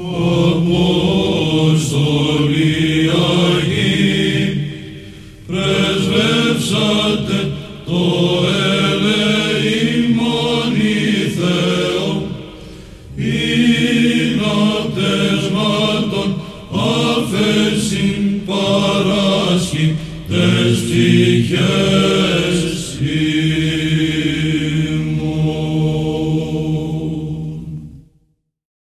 Απόστολοι Αγίοι, πρεσβεύσατε το ελεημόνι Θεό, είναι απτεσμάτων αφέσιν παράσχει τες ψυχές